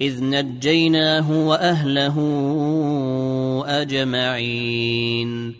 إذ نجيناه وأهله أجمعين.